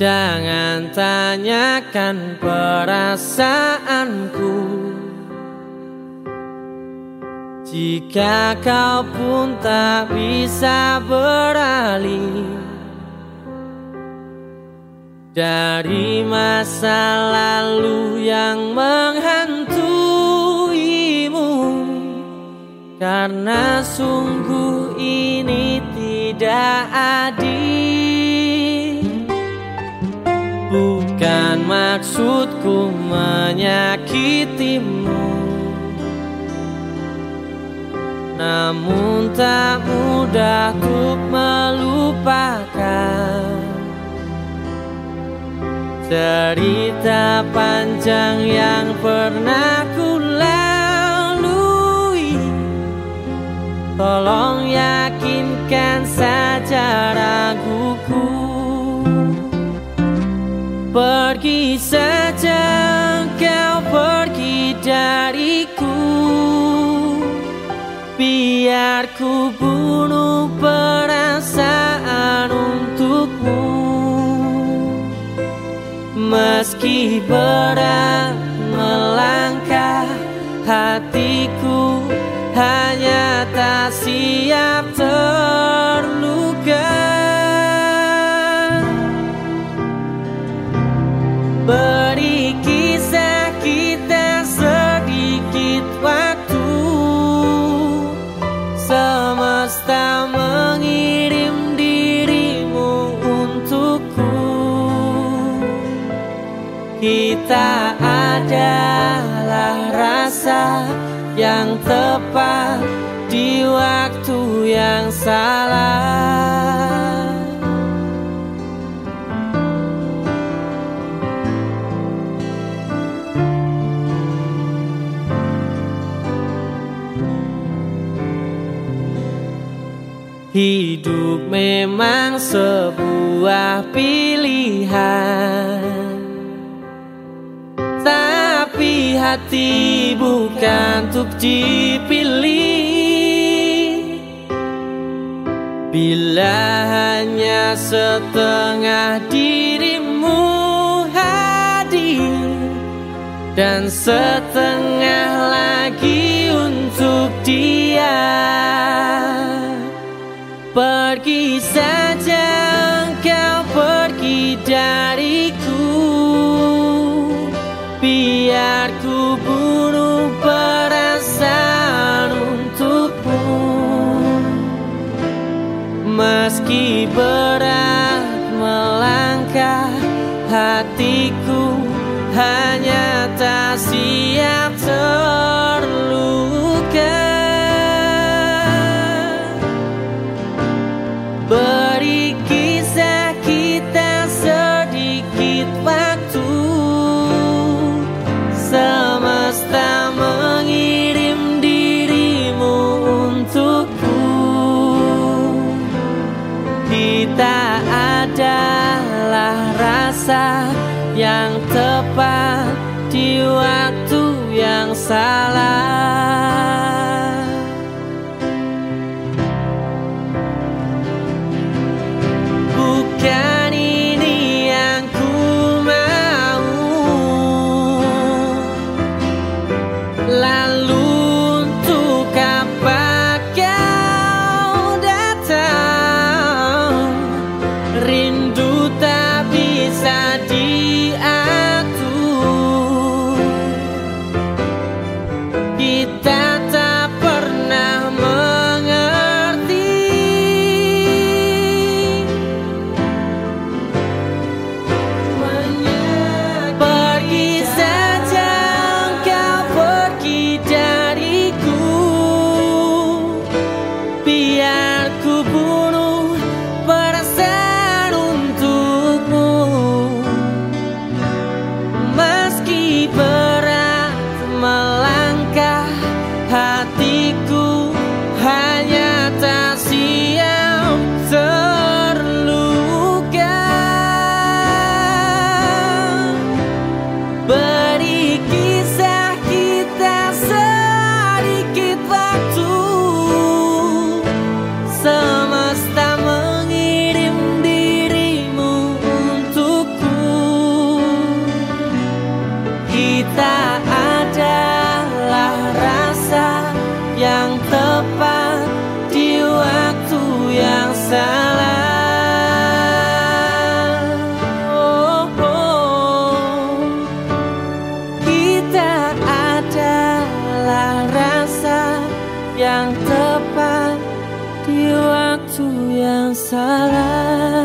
Jangan tanyakan perasaanku. Jika kau pun tak bisa beralih Dari masa lalu yang menghantuimu Karena sungguh ini tidak adil maksudku menyakitimu. Namun tak mudah untuk melupakan Cerita panjang yang pernah ku lalui. Tolong yakinkan saja raguku. Pergi saja Biar ku bunuh perasaan untukmu. Meski berat melangkah Hatiku hanya tak siap terluka. Beri Kita adalah rasa yang tepat di waktu yang salah. Hidup memang sebuah pilihan hati bukan untuk dipilih. Bila hanya setengah dirimu hadir Dan setengah lagi untuk dia Pergi saja Hatiku hanya tak siap terluka waktu yang salah kita adalah rasa yang tepat di waktu yang salah. Oh, oh. Kita adalah rasa yang tepat di waktu yang salah.